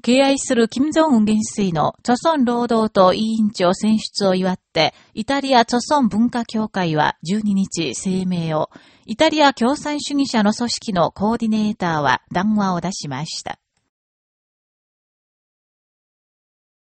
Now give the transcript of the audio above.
敬愛する金正恩元帥の著村労働党委員長選出を祝って、イタリア著村文化協会は12日声明を、イタリア共産主義者の組織のコーディネーターは談話を出しました。